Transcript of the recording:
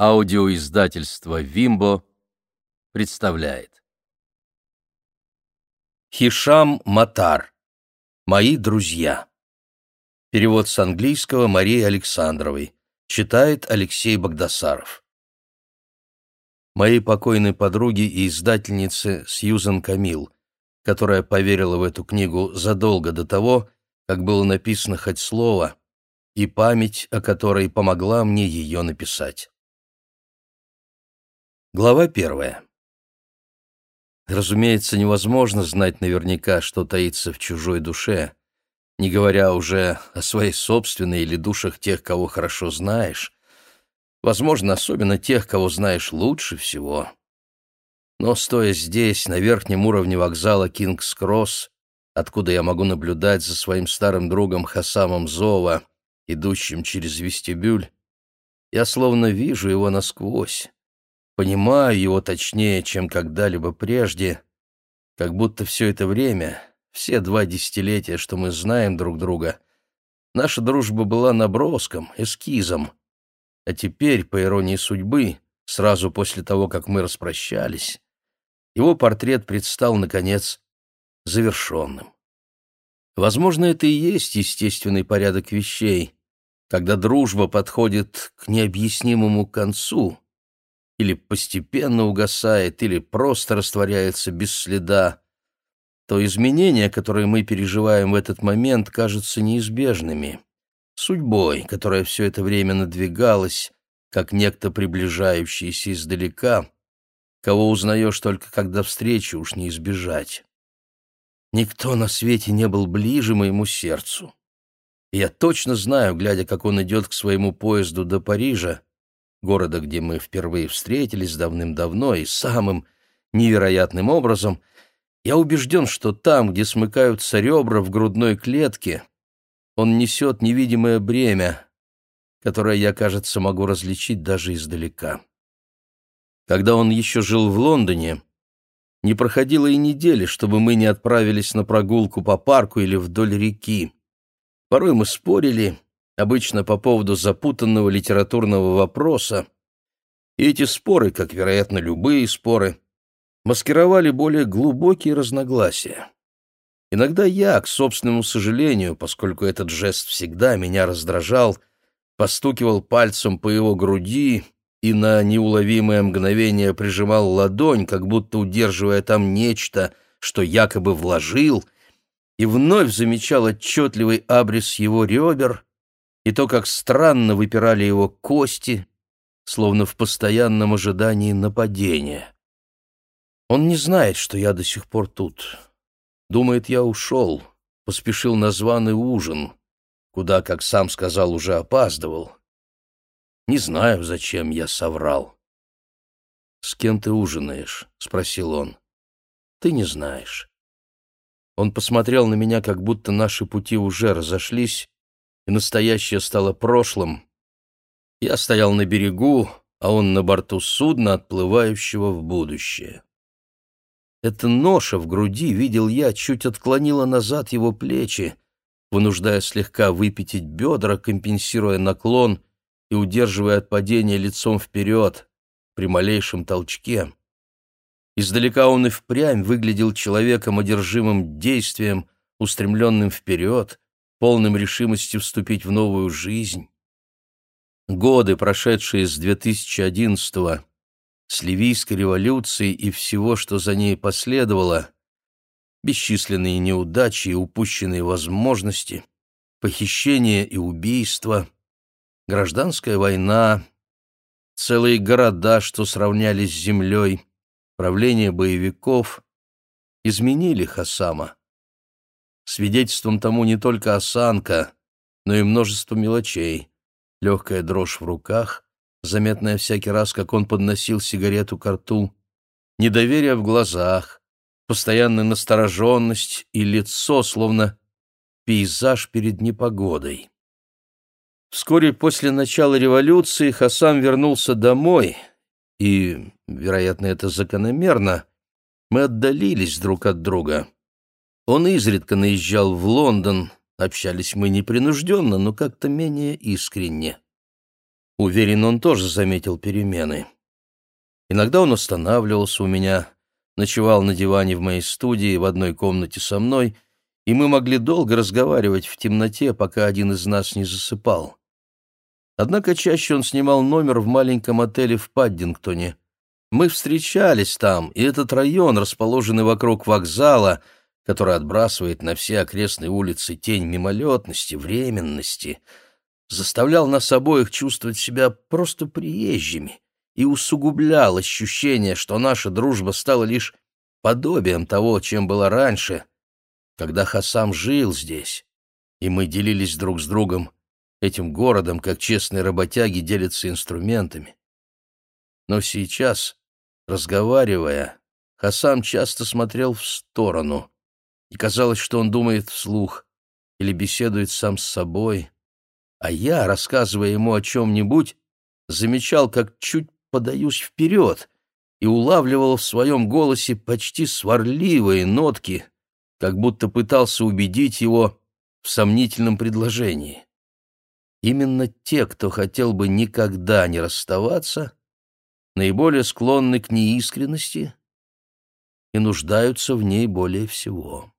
Аудиоиздательство «Вимбо» представляет. Хишам Матар. Мои друзья. Перевод с английского Марии Александровой. Читает Алексей Богдасаров. Моей покойной подруге и издательнице Сьюзен Камил, которая поверила в эту книгу задолго до того, как было написано хоть слово, и память о которой помогла мне ее написать. Глава первая. Разумеется, невозможно знать наверняка, что таится в чужой душе, не говоря уже о своей собственной или душах тех, кого хорошо знаешь, возможно, особенно тех, кого знаешь лучше всего. Но стоя здесь, на верхнем уровне вокзала Кингс-Кросс, откуда я могу наблюдать за своим старым другом Хасамом Зова, идущим через вестибюль, я словно вижу его насквозь понимаю его точнее, чем когда-либо прежде, как будто все это время, все два десятилетия, что мы знаем друг друга, наша дружба была наброском, эскизом, а теперь, по иронии судьбы, сразу после того, как мы распрощались, его портрет предстал, наконец, завершенным. Возможно, это и есть естественный порядок вещей, когда дружба подходит к необъяснимому концу, или постепенно угасает, или просто растворяется без следа, то изменения, которые мы переживаем в этот момент, кажутся неизбежными. Судьбой, которая все это время надвигалась, как некто приближающийся издалека, кого узнаешь только когда встречи уж не избежать. Никто на свете не был ближе моему сердцу. я точно знаю, глядя, как он идет к своему поезду до Парижа, города, где мы впервые встретились давным-давно и самым невероятным образом, я убежден, что там, где смыкаются ребра в грудной клетке, он несет невидимое бремя, которое я, кажется, могу различить даже издалека. Когда он еще жил в Лондоне, не проходило и недели, чтобы мы не отправились на прогулку по парку или вдоль реки. Порой мы спорили, обычно по поводу запутанного литературного вопроса, и эти споры, как, вероятно, любые споры, маскировали более глубокие разногласия. Иногда я, к собственному сожалению, поскольку этот жест всегда меня раздражал, постукивал пальцем по его груди и на неуловимое мгновение прижимал ладонь, как будто удерживая там нечто, что якобы вложил, и вновь замечал отчетливый абрис его ребер и то, как странно выпирали его кости, словно в постоянном ожидании нападения. Он не знает, что я до сих пор тут. Думает, я ушел, поспешил на званый ужин, куда, как сам сказал, уже опаздывал. Не знаю, зачем я соврал. «С кем ты ужинаешь?» — спросил он. «Ты не знаешь». Он посмотрел на меня, как будто наши пути уже разошлись, и настоящее стало прошлым. Я стоял на берегу, а он на борту судна, отплывающего в будущее. Эта ноша в груди, видел я, чуть отклонила назад его плечи, вынуждая слегка выпятить бедра, компенсируя наклон и удерживая от падения лицом вперед при малейшем толчке. Издалека он и впрямь выглядел человеком, одержимым действием, устремленным вперед, полным решимости вступить в новую жизнь. Годы, прошедшие с 2011-го, с Ливийской революцией и всего, что за ней последовало, бесчисленные неудачи и упущенные возможности, похищения и убийства, гражданская война, целые города, что сравнялись с землей, правление боевиков, изменили Хасама. Свидетельством тому не только осанка, но и множество мелочей. Легкая дрожь в руках, заметная всякий раз, как он подносил сигарету к рту, недоверие в глазах, постоянная настороженность и лицо, словно пейзаж перед непогодой. Вскоре после начала революции Хасам вернулся домой, и, вероятно, это закономерно, мы отдалились друг от друга. Он изредка наезжал в Лондон, общались мы непринужденно, но как-то менее искренне. Уверен, он тоже заметил перемены. Иногда он останавливался у меня, ночевал на диване в моей студии в одной комнате со мной, и мы могли долго разговаривать в темноте, пока один из нас не засыпал. Однако чаще он снимал номер в маленьком отеле в Паддингтоне. Мы встречались там, и этот район, расположенный вокруг вокзала, который отбрасывает на все окрестные улицы тень мимолетности, временности — заставлял нас обоих чувствовать себя просто приезжими и усугублял ощущение, что наша дружба стала лишь подобием того, чем была раньше, когда Хасам жил здесь, и мы делились друг с другом этим городом, как честные работяги делятся инструментами. Но сейчас, разговаривая, Хасам часто смотрел в сторону, и казалось, что он думает вслух или беседует сам с собой, а я, рассказывая ему о чем-нибудь, замечал, как чуть подаюсь вперед и улавливал в своем голосе почти сварливые нотки, как будто пытался убедить его в сомнительном предложении. Именно те, кто хотел бы никогда не расставаться, наиболее склонны к неискренности и нуждаются в ней более всего.